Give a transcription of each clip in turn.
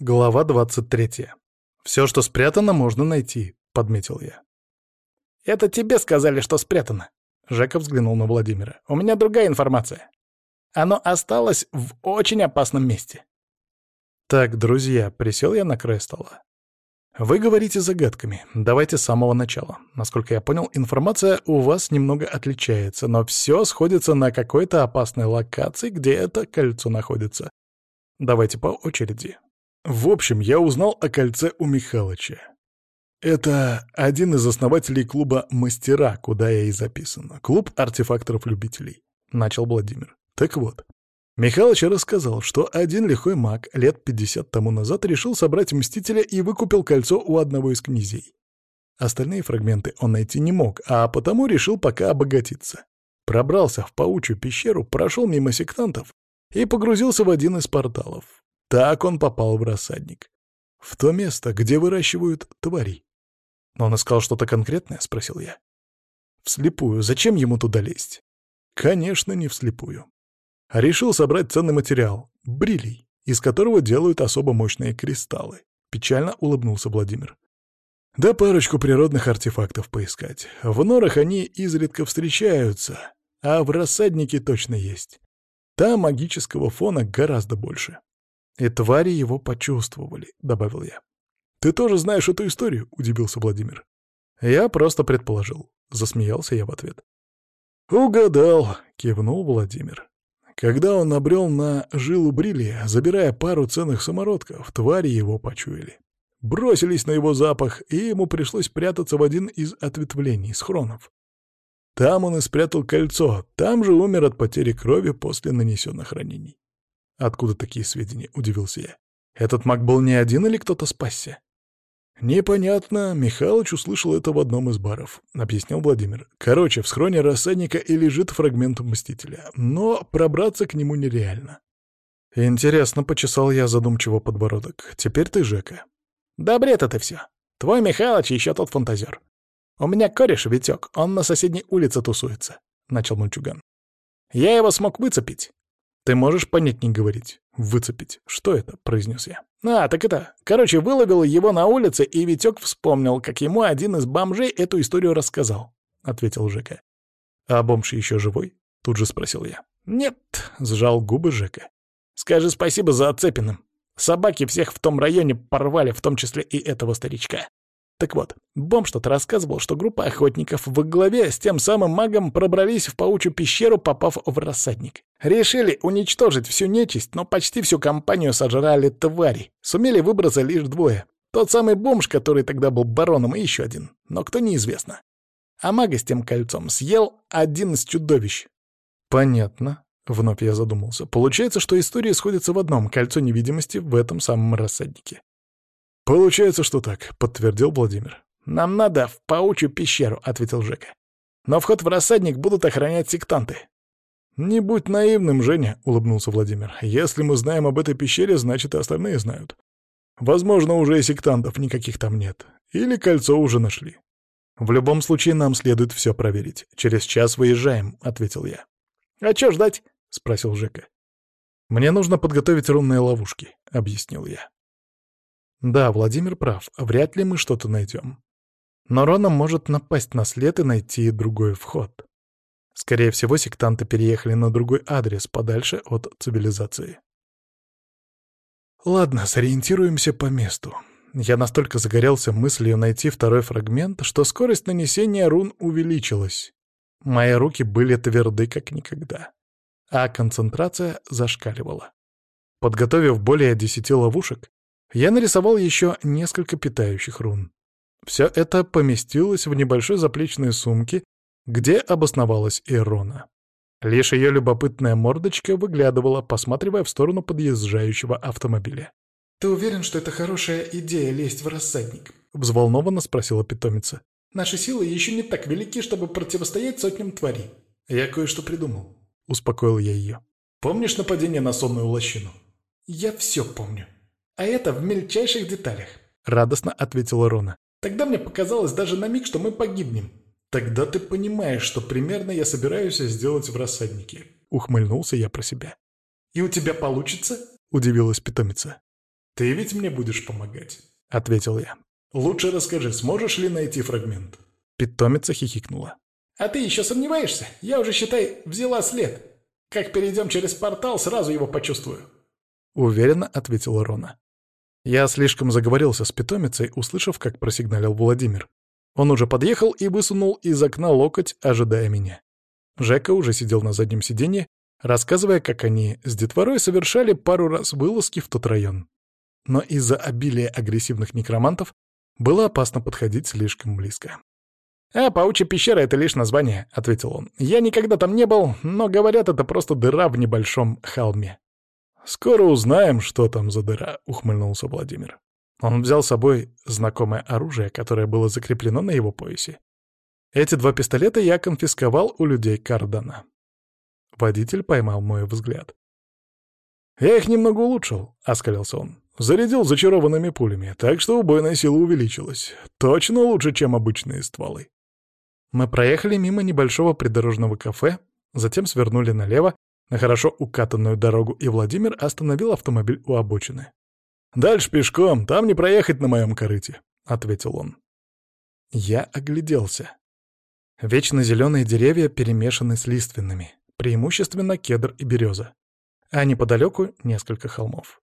Глава 23. «Все, что спрятано, можно найти», — подметил я. «Это тебе сказали, что спрятано», — Жека взглянул на Владимира. «У меня другая информация. Оно осталось в очень опасном месте». «Так, друзья», — присел я на край стола. «Вы говорите загадками. Давайте с самого начала. Насколько я понял, информация у вас немного отличается, но все сходится на какой-то опасной локации, где это кольцо находится. Давайте по очереди. В общем, я узнал о кольце у Михалыча. Это один из основателей клуба «Мастера», куда я и записан. Клуб артефакторов-любителей. Начал Владимир. Так вот, Михалыч рассказал, что один лихой маг лет 50 тому назад решил собрать Мстителя и выкупил кольцо у одного из князей. Остальные фрагменты он найти не мог, а потому решил пока обогатиться. Пробрался в паучью пещеру, прошел мимо сектантов и погрузился в один из порталов. Так он попал в рассадник. В то место, где выращивают твари. Но он искал что-то конкретное, спросил я. Вслепую. Зачем ему туда лезть? Конечно, не вслепую. Решил собрать ценный материал — брилей, из которого делают особо мощные кристаллы. Печально улыбнулся Владимир. Да парочку природных артефактов поискать. В норах они изредка встречаются, а в рассаднике точно есть. Там магического фона гораздо больше. «И твари его почувствовали», — добавил я. «Ты тоже знаешь эту историю?» — удивился Владимир. «Я просто предположил», — засмеялся я в ответ. «Угадал», — кивнул Владимир. Когда он набрел на жилу брили, забирая пару ценных самородков, твари его почуяли. Бросились на его запах, и ему пришлось прятаться в один из ответвлений, схронов. Там он и спрятал кольцо, там же умер от потери крови после нанесенных ранений. «Откуда такие сведения?» — удивился я. «Этот маг был не один или кто-то спасся?» «Непонятно. Михалыч услышал это в одном из баров», — объяснил Владимир. «Короче, в схроне рассадника и лежит фрагмент Мстителя, но пробраться к нему нереально». «Интересно», — почесал я задумчиво подбородок. «Теперь ты, Жека». «Да бред это все. Твой Михалыч еще тот фантазер. У меня кореш Витек, он на соседней улице тусуется», — начал мальчуган. «Я его смог выцепить. «Ты можешь понятнее говорить? Выцепить. Что это?» — произнес я. «А, так это... Короче, выловил его на улице, и Витек вспомнил, как ему один из бомжей эту историю рассказал», — ответил Жека. «А бомж еще живой?» — тут же спросил я. «Нет», — сжал губы Жека. «Скажи спасибо за отцепиным. Собаки всех в том районе порвали, в том числе и этого старичка. Так вот, Бом что-то рассказывал, что группа охотников во главе с тем самым магом пробрались в паучью пещеру, попав в рассадник. Решили уничтожить всю нечисть, но почти всю компанию сожрали твари. Сумели выбраться лишь двое. Тот самый бомж, который тогда был бароном, и еще один. Но кто неизвестно. А мага с тем кольцом съел один из чудовищ. Понятно. Вновь я задумался. Получается, что история сходится в одном — кольцо невидимости в этом самом рассаднике. «Получается, что так», — подтвердил Владимир. «Нам надо в паучью пещеру», — ответил Жека. «Но вход в рассадник будут охранять сектанты». «Не будь наивным, Женя», — улыбнулся Владимир. «Если мы знаем об этой пещере, значит, и остальные знают. Возможно, уже и сектантов никаких там нет. Или кольцо уже нашли». «В любом случае, нам следует все проверить. Через час выезжаем», — ответил я. «А чё ждать?» — спросил Жека. «Мне нужно подготовить рунные ловушки», — объяснил я. Да, Владимир прав, вряд ли мы что-то найдем. Но Рона может напасть на след и найти другой вход. Скорее всего, сектанты переехали на другой адрес, подальше от цивилизации. Ладно, сориентируемся по месту. Я настолько загорелся мыслью найти второй фрагмент, что скорость нанесения рун увеличилась. Мои руки были тверды как никогда, а концентрация зашкаливала. Подготовив более десяти ловушек, я нарисовал еще несколько питающих рун. Все это поместилось в небольшой заплечной сумке, где обосновалась Ирона. Лишь ее любопытная мордочка выглядывала, посматривая в сторону подъезжающего автомобиля. «Ты уверен, что это хорошая идея лезть в рассадник?» — взволнованно спросила питомица. «Наши силы еще не так велики, чтобы противостоять сотням тварей». «Я кое-что придумал», — успокоил я ее. «Помнишь нападение на сонную лощину?» «Я все помню», а это в мельчайших деталях», — радостно ответила Рона. «Тогда мне показалось даже на миг, что мы погибнем». «Тогда ты понимаешь, что примерно я собираюсь сделать в рассаднике», — ухмыльнулся я про себя. «И у тебя получится?» — удивилась питомица. «Ты ведь мне будешь помогать», — ответил я. «Лучше расскажи, сможешь ли найти фрагмент?» Питомица хихикнула. «А ты еще сомневаешься? Я уже, считай, взяла след. Как перейдем через портал, сразу его почувствую». Уверенно ответила Рона. Я слишком заговорился с питомицей, услышав, как просигналил Владимир. Он уже подъехал и высунул из окна локоть, ожидая меня. Жека уже сидел на заднем сиденье, рассказывая, как они с детворой совершали пару раз вылазки в тот район. Но из-за обилия агрессивных некромантов было опасно подходить слишком близко. «А, паучья пещера — это лишь название», — ответил он. «Я никогда там не был, но, говорят, это просто дыра в небольшом холме». «Скоро узнаем, что там за дыра», — ухмыльнулся Владимир. Он взял с собой знакомое оружие, которое было закреплено на его поясе. Эти два пистолета я конфисковал у людей Кардана. Водитель поймал мой взгляд. «Я их немного улучшил», — оскалился он. «Зарядил зачарованными пулями, так что убойная сила увеличилась. Точно лучше, чем обычные стволы». Мы проехали мимо небольшого придорожного кафе, затем свернули налево на хорошо укатанную дорогу, и Владимир остановил автомобиль у обочины. «Дальше пешком, там не проехать на моем корыте», — ответил он. Я огляделся. Вечно зеленые деревья перемешаны с лиственными, преимущественно кедр и береза. А неподалеку несколько холмов.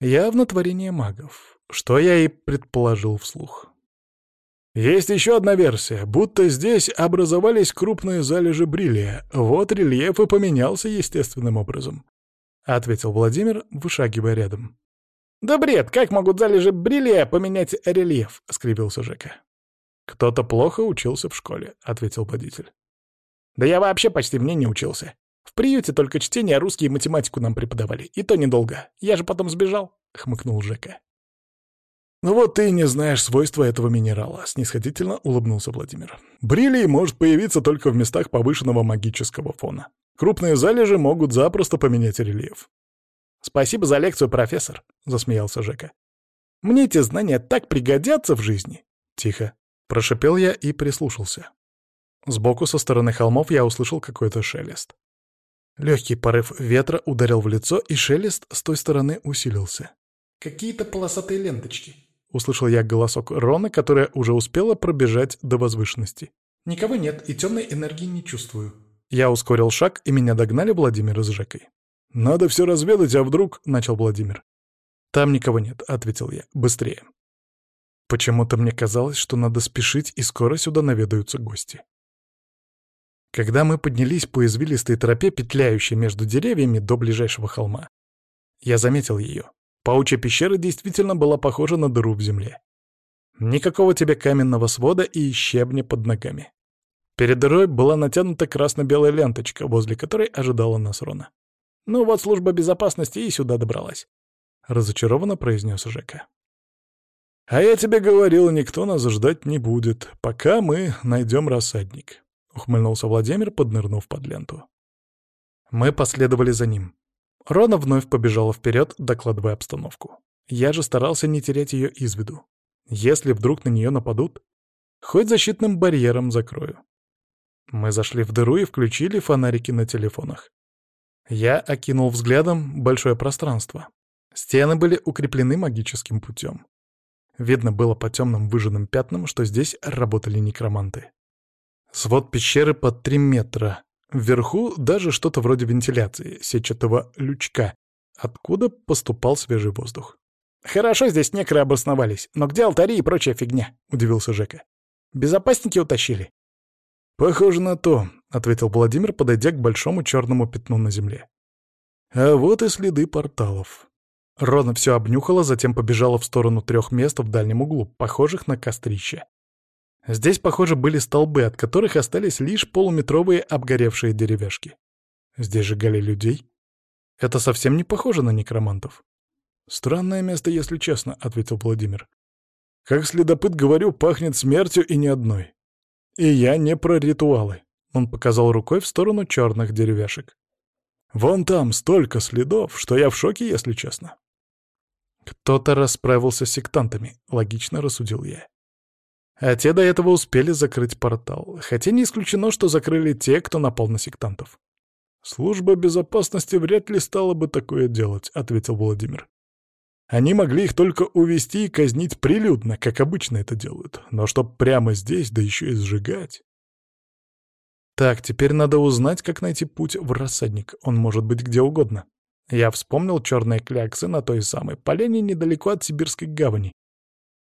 Явно творение магов, что я и предположил вслух. Есть еще одна версия, будто здесь образовались крупные залежи бриллия, вот рельеф и поменялся естественным образом, — ответил Владимир, вышагивая рядом. «Да бред, как могут залежи бриллия поменять рельеф?» — скривился Жека. «Кто-то плохо учился в школе», — ответил водитель. «Да я вообще почти мне не учился. В приюте только чтение, русский и математику нам преподавали, и то недолго. Я же потом сбежал», — хмыкнул Жека. «Ну вот ты не знаешь свойства этого минерала», — снисходительно улыбнулся Владимир. «Брилий может появиться только в местах повышенного магического фона. Крупные залежи могут запросто поменять рельеф». «Спасибо за лекцию, профессор», — засмеялся Жека. «Мне эти знания так пригодятся в жизни». «Тихо», — прошипел я и прислушался. Сбоку со стороны холмов я услышал какой-то шелест. Легкий порыв ветра ударил в лицо, и шелест с той стороны усилился. «Какие-то полосатые ленточки», Услышал я голосок Рона, которая уже успела пробежать до возвышенности. «Никого нет, и темной энергии не чувствую». Я ускорил шаг, и меня догнали Владимир с Жекой. «Надо все разведать, а вдруг...» — начал Владимир. «Там никого нет», — ответил я. «Быстрее». Почему-то мне казалось, что надо спешить, и скоро сюда наведаются гости. Когда мы поднялись по извилистой тропе, петляющей между деревьями до ближайшего холма, я заметил ее. Паучья пещера действительно была похожа на дыру в земле. Никакого тебе каменного свода и щебня под ногами. Перед дырой была натянута красно-белая ленточка, возле которой ожидала нас Рона. «Ну вот служба безопасности и сюда добралась», — разочарованно произнес Жека. «А я тебе говорил, никто нас ждать не будет, пока мы найдем рассадник», — ухмыльнулся Владимир, поднырнув под ленту. Мы последовали за ним. Рона вновь побежала вперед, докладывая обстановку. Я же старался не терять ее из виду. Если вдруг на нее нападут, хоть защитным барьером закрою. Мы зашли в дыру и включили фонарики на телефонах. Я окинул взглядом большое пространство. Стены были укреплены магическим путем. Видно было по темным выжженным пятнам, что здесь работали некроманты. Свод пещеры под три метра, Вверху даже что-то вроде вентиляции, сетчатого лючка, откуда поступал свежий воздух. «Хорошо здесь некры обосновались, но где алтари и прочая фигня?» — удивился Жека. «Безопасники утащили?» «Похоже на то», — ответил Владимир, подойдя к большому черному пятну на земле. «А вот и следы порталов». Рона все обнюхала, затем побежала в сторону трех мест в дальнем углу, похожих на кострище. Здесь, похоже, были столбы, от которых остались лишь полуметровые обгоревшие деревяшки. Здесь сжигали людей. Это совсем не похоже на некромантов. «Странное место, если честно», — ответил Владимир. «Как следопыт, говорю, пахнет смертью и не одной. И я не про ритуалы». Он показал рукой в сторону черных деревяшек. «Вон там столько следов, что я в шоке, если честно». «Кто-то расправился с сектантами», — логично рассудил я. А те до этого успели закрыть портал, хотя не исключено, что закрыли те, кто напал на сектантов. «Служба безопасности вряд ли стала бы такое делать», — ответил Владимир. Они могли их только увести и казнить прилюдно, как обычно это делают. Но чтоб прямо здесь, да еще и сжигать... Так, теперь надо узнать, как найти путь в рассадник. Он может быть где угодно. Я вспомнил черные кляксы на той самой полене недалеко от Сибирской гавани.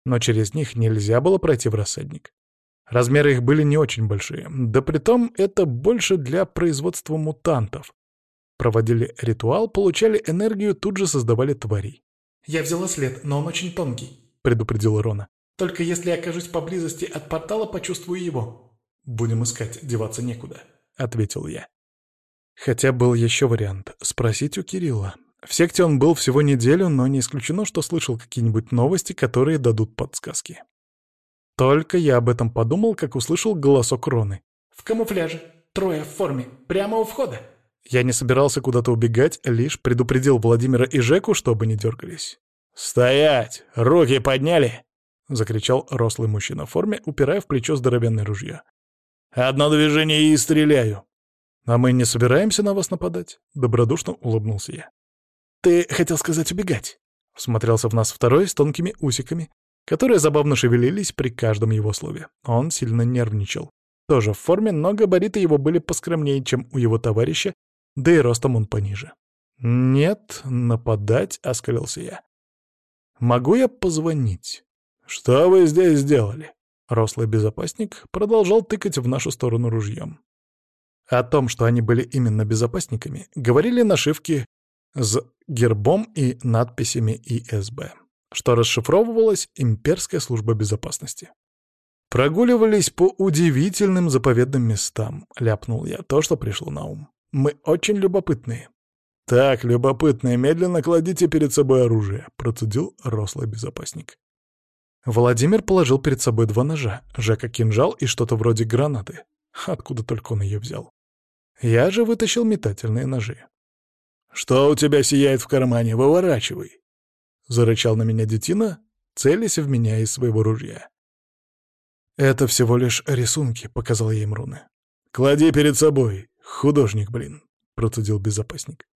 Но через них нельзя было пройти в рассадник. Размеры их были не очень большие. Да притом это больше для производства мутантов. Проводили ритуал, получали энергию, тут же создавали тварей. «Я взяла след, но он очень тонкий», — предупредила Рона. «Только если окажусь поблизости от портала, почувствую его». «Будем искать, деваться некуда», — ответил я. Хотя был еще вариант — спросить у Кирилла. В секте он был всего неделю, но не исключено, что слышал какие-нибудь новости, которые дадут подсказки. Только я об этом подумал, как услышал голосок Роны. «В камуфляже. Трое в форме. Прямо у входа». Я не собирался куда-то убегать, лишь предупредил Владимира и Жеку, чтобы не дергались. «Стоять! Руки подняли!» — закричал рослый мужчина в форме, упирая в плечо здоровенное ружье. «Одно движение и стреляю!» «А мы не собираемся на вас нападать?» — добродушно улыбнулся я. «Ты хотел сказать убегать?» — всмотрелся в нас второй с тонкими усиками, которые забавно шевелились при каждом его слове. Он сильно нервничал. Тоже в форме, но габариты его были поскромнее, чем у его товарища, да и ростом он пониже. «Нет, нападать», — оскалился я. «Могу я позвонить?» «Что вы здесь сделали?» Рослый безопасник продолжал тыкать в нашу сторону ружьем. О том, что они были именно безопасниками, говорили нашивки с гербом и надписями ИСБ, что расшифровывалась Имперская служба безопасности. «Прогуливались по удивительным заповедным местам», — ляпнул я то, что пришло на ум. Мы очень любопытные». «Так, любопытные, медленно кладите перед собой оружие», — процедил рослый безопасник. Владимир положил перед собой два ножа, Жека кинжал и что-то вроде гранаты. Откуда только он ее взял. Я же вытащил метательные ножи. «Что у тебя сияет в кармане? Выворачивай!» Зарычал на меня детина, целясь в меня из своего ружья. «Это всего лишь рисунки», — показал я им руны. «Клади перед собой. «Художник, блин», — процедил безопасник.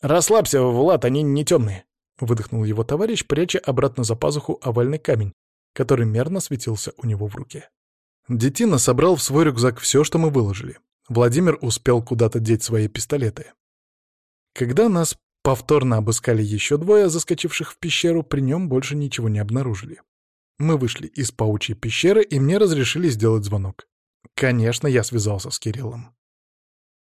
«Расслабься, Влад, они не темные», — выдохнул его товарищ, пряча обратно за пазуху овальный камень, который мерно светился у него в руке. Детина собрал в свой рюкзак все, что мы выложили. Владимир успел куда-то деть свои пистолеты. Когда нас повторно обыскали еще двое, заскочивших в пещеру, при нем больше ничего не обнаружили. Мы вышли из паучьей пещеры, и мне разрешили сделать звонок. Конечно, я связался с Кириллом.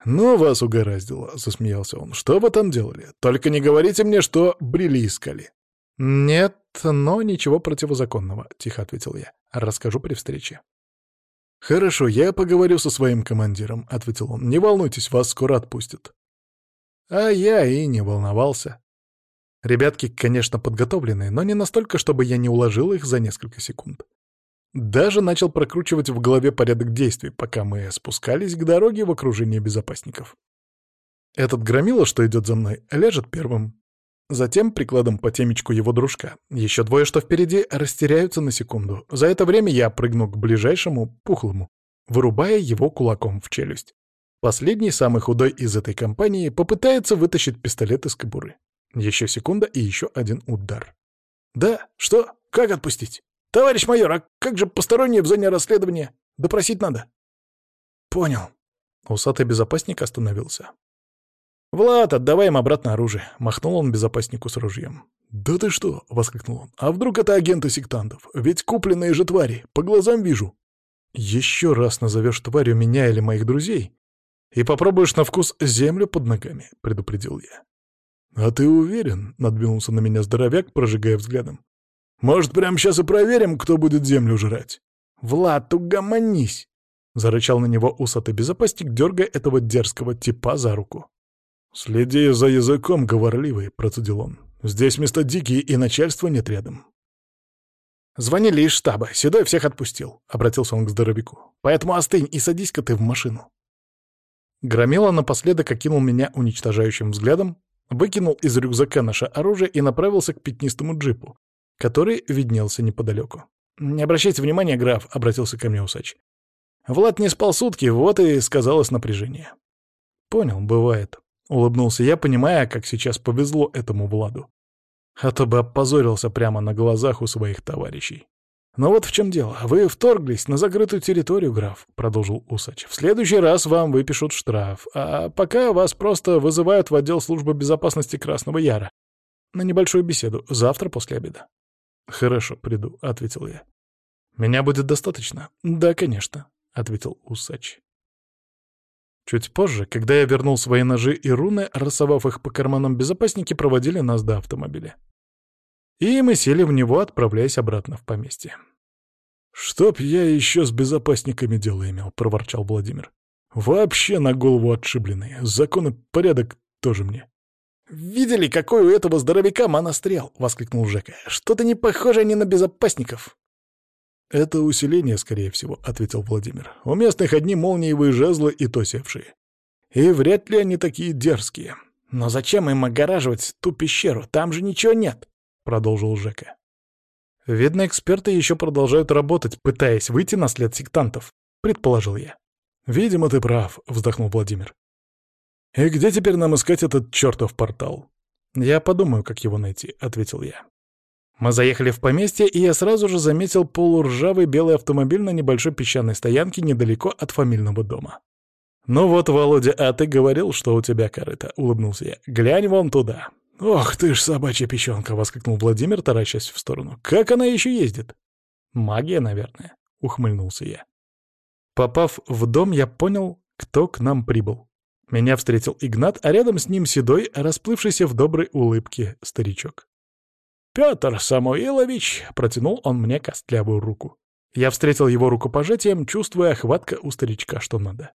«Ну, вас угораздило», — засмеялся он. «Что вы там делали? Только не говорите мне, что брели искали». «Нет, но ничего противозаконного», — тихо ответил я. «Расскажу при встрече». «Хорошо, я поговорю со своим командиром», — ответил он. «Не волнуйтесь, вас скоро отпустят». А я и не волновался. Ребятки, конечно, подготовленные, но не настолько, чтобы я не уложил их за несколько секунд. Даже начал прокручивать в голове порядок действий, пока мы спускались к дороге в окружении безопасников. Этот громила, что идет за мной, ляжет первым. Затем прикладом по темечку его дружка. Еще двое, что впереди, растеряются на секунду. За это время я прыгну к ближайшему, пухлому, вырубая его кулаком в челюсть. Последний, самый худой из этой компании, попытается вытащить пистолет из кобуры. Еще секунда и еще один удар. «Да, что? Как отпустить?» «Товарищ майор, а как же посторонние в зоне расследования? Допросить надо». «Понял». Усатый безопасник остановился. «Влад, отдавай им обратно оружие», — махнул он безопаснику с ружьем. «Да ты что?» — воскликнул он. «А вдруг это агенты сектантов? Ведь купленные же твари, по глазам вижу». «Еще раз назовешь тварью меня или моих друзей, и попробуешь на вкус землю под ногами», — предупредил я. «А ты уверен?» — надвинулся на меня здоровяк, прожигая взглядом. Может, прямо сейчас и проверим, кто будет землю жрать?» «Влад, угомонись!» — зарычал на него усатый безопасник, дергая этого дерзкого типа за руку. «Следи за языком, говорливый», — процедил он. «Здесь место дикие, и начальства нет рядом». «Звонили из штаба. Седой всех отпустил», — обратился он к здоровяку. «Поэтому остынь и садись-ка ты в машину». Громила напоследок окинул меня уничтожающим взглядом, выкинул из рюкзака наше оружие и направился к пятнистому джипу, который виднелся неподалеку. «Не обращайте внимания, граф», — обратился ко мне усач. «Влад не спал сутки, вот и сказалось напряжение». «Понял, бывает», — улыбнулся я, понимая, как сейчас повезло этому Владу. А то бы опозорился прямо на глазах у своих товарищей. «Но вот в чем дело. Вы вторглись на закрытую территорию, граф», — продолжил Усач. «В следующий раз вам выпишут штраф, а пока вас просто вызывают в отдел службы безопасности Красного Яра на небольшую беседу завтра после обеда». «Хорошо, приду», — ответил я. «Меня будет достаточно?» «Да, конечно», — ответил Усач. Чуть позже, когда я вернул свои ножи и руны, рассовав их по карманам безопасники, проводили нас до автомобиля. И мы сели в него, отправляясь обратно в поместье. «Чтоб я еще с безопасниками дело имел», — проворчал Владимир. «Вообще на голову отшибленные. Закон и порядок тоже мне». «Видели, какой у этого здоровяка монострел?» — воскликнул Жека. «Что-то не похоже они на безопасников». «Это усиление, скорее всего», — ответил Владимир. «У местных одни молниевые жезлы и то севшие. И вряд ли они такие дерзкие». «Но зачем им огораживать ту пещеру? Там же ничего нет», — продолжил Жека. «Видно, эксперты еще продолжают работать, пытаясь выйти на след сектантов», — предположил я. «Видимо, ты прав», — вздохнул Владимир. «И где теперь нам искать этот чертов портал?» «Я подумаю, как его найти», — ответил я. Мы заехали в поместье, и я сразу же заметил полуржавый белый автомобиль на небольшой песчаной стоянке недалеко от фамильного дома. «Ну вот, Володя, а ты говорил, что у тебя корыто», — улыбнулся я. «Глянь вон туда». «Ох ты ж, собачья печенка!» — воскликнул Владимир, таращась в сторону. «Как она еще ездит?» «Магия, наверное», — ухмыльнулся я. Попав в дом, я понял, кто к нам прибыл. Меня встретил Игнат, а рядом с ним седой, расплывшийся в доброй улыбке старичок. «Петр Самуилович!» — протянул он мне костлявую руку. Я встретил его рукопожатием, чувствуя охватка у старичка, что надо.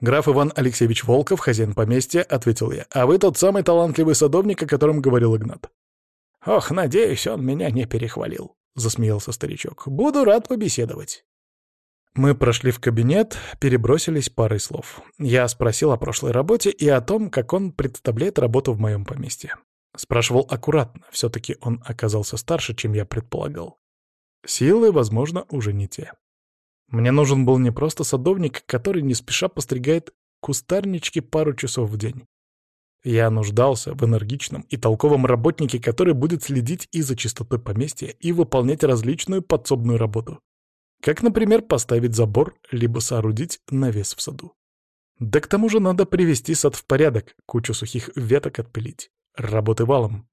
«Граф Иван Алексеевич Волков, хозяин поместья», — ответил я. «А вы тот самый талантливый садовник, о котором говорил Игнат». «Ох, надеюсь, он меня не перехвалил», — засмеялся старичок. «Буду рад побеседовать». Мы прошли в кабинет, перебросились парой слов. Я спросил о прошлой работе и о том, как он представляет работу в моем поместье. Спрашивал аккуратно, все-таки он оказался старше, чем я предполагал. Силы, возможно, уже не те. Мне нужен был не просто садовник, который не спеша постригает кустарнички пару часов в день. Я нуждался в энергичном и толковом работнике, который будет следить и за чистотой поместья, и выполнять различную подсобную работу. Как, например, поставить забор, либо соорудить навес в саду. Да к тому же надо привести сад в порядок, кучу сухих веток отпилить работы валом.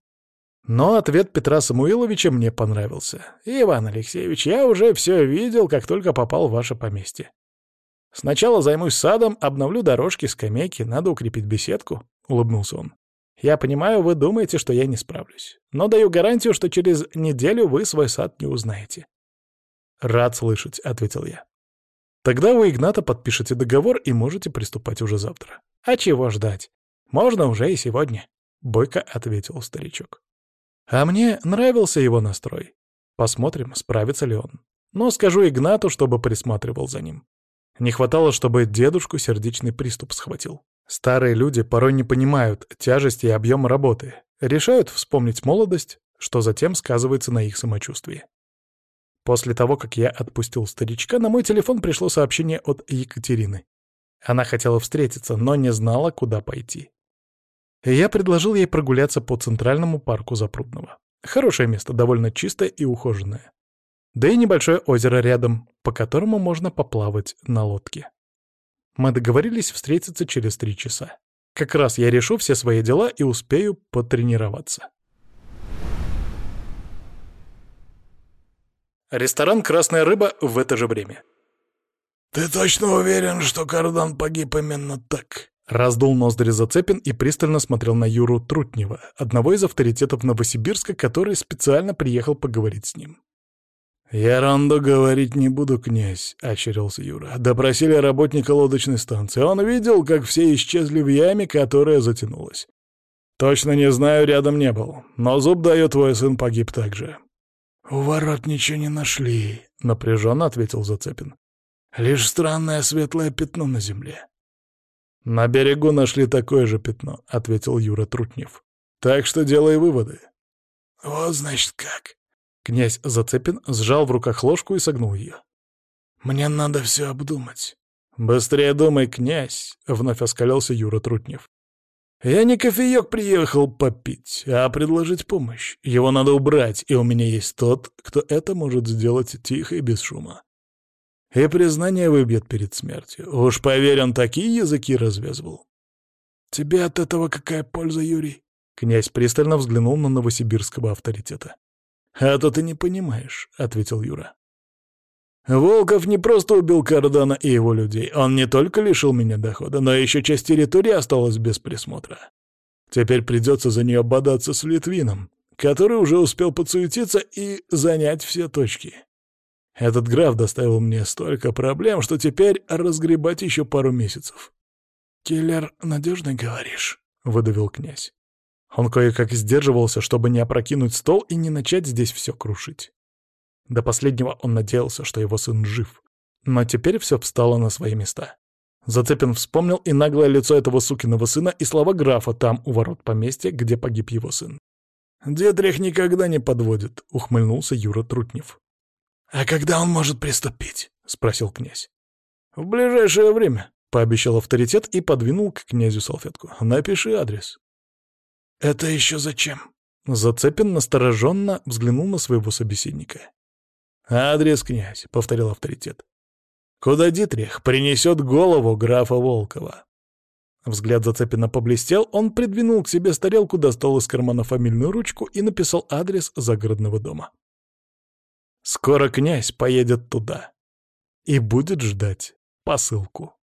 Но ответ Петра Самуиловича мне понравился. «Иван Алексеевич, я уже все видел, как только попал в ваше поместье. Сначала займусь садом, обновлю дорожки, скамейки, надо укрепить беседку», — улыбнулся он. «Я понимаю, вы думаете, что я не справлюсь. Но даю гарантию, что через неделю вы свой сад не узнаете». «Рад слышать», — ответил я. «Тогда у Игната подпишите договор и можете приступать уже завтра». «А чего ждать? Можно уже и сегодня». — бойко ответил старичок. А мне нравился его настрой. Посмотрим, справится ли он. Но скажу Игнату, чтобы присматривал за ним. Не хватало, чтобы дедушку сердечный приступ схватил. Старые люди порой не понимают тяжести и объема работы, решают вспомнить молодость, что затем сказывается на их самочувствии. После того, как я отпустил старичка, на мой телефон пришло сообщение от Екатерины. Она хотела встретиться, но не знала, куда пойти я предложил ей прогуляться по Центральному парку Запрудного. Хорошее место, довольно чистое и ухоженное. Да и небольшое озеро рядом, по которому можно поплавать на лодке. Мы договорились встретиться через три часа. Как раз я решу все свои дела и успею потренироваться. Ресторан «Красная рыба» в это же время. «Ты точно уверен, что Кардан погиб именно так?» Раздул ноздри Зацепин и пристально смотрел на Юру Трутнева, одного из авторитетов Новосибирска, который специально приехал поговорить с ним. «Ерунду говорить не буду, князь», — ощерился Юра. «Допросили работника лодочной станции. Он видел, как все исчезли в яме, которая затянулась. Точно не знаю, рядом не был. Но зуб дает, твой сын погиб также». «У ворот ничего не нашли», — напряженно ответил Зацепин. «Лишь странное светлое пятно на земле». «На берегу нашли такое же пятно», — ответил Юра Трутнев. «Так что делай выводы». «Вот, значит, как». Князь Зацепин сжал в руках ложку и согнул ее. «Мне надо все обдумать». «Быстрее думай, князь», — вновь оскалился Юра Трутнев. Я не кофеек приехал попить, а предложить помощь. Его надо убрать, и у меня есть тот, кто это может сделать тихо и без шума. И признание выбьет перед смертью. Уж поверь, он такие языки развязывал. Тебе от этого какая польза, Юрий? Князь пристально взглянул на новосибирского авторитета. «А то ты не понимаешь», — ответил Юра. «Волков не просто убил Кардана и его людей. Он не только лишил меня дохода, но еще часть территории осталась без присмотра. Теперь придется за нее бодаться с Литвином, который уже успел подсуетиться и занять все точки. Этот граф доставил мне столько проблем, что теперь разгребать еще пару месяцев». «Киллер надежный, говоришь?» — выдавил князь. Он кое-как сдерживался, чтобы не опрокинуть стол и не начать здесь все крушить. До последнего он надеялся, что его сын жив. Но теперь все встало на свои места. Зацепин вспомнил и наглое лицо этого сукиного сына, и слова графа там, у ворот поместья, где погиб его сын. «Детрих никогда не подводит», — ухмыльнулся Юра Трутнев. «А когда он может приступить?» — спросил князь. «В ближайшее время», — пообещал авторитет и подвинул к князю салфетку. «Напиши адрес». «Это еще зачем?» Зацепин настороженно взглянул на своего собеседника. «Адрес, князь», — повторил авторитет. «Куда Дитрих принесет голову графа Волкова?» Взгляд Зацепина поблестел, он придвинул к себе старелку, достал из кармана фамильную ручку и написал адрес загородного дома. Скоро князь поедет туда и будет ждать посылку.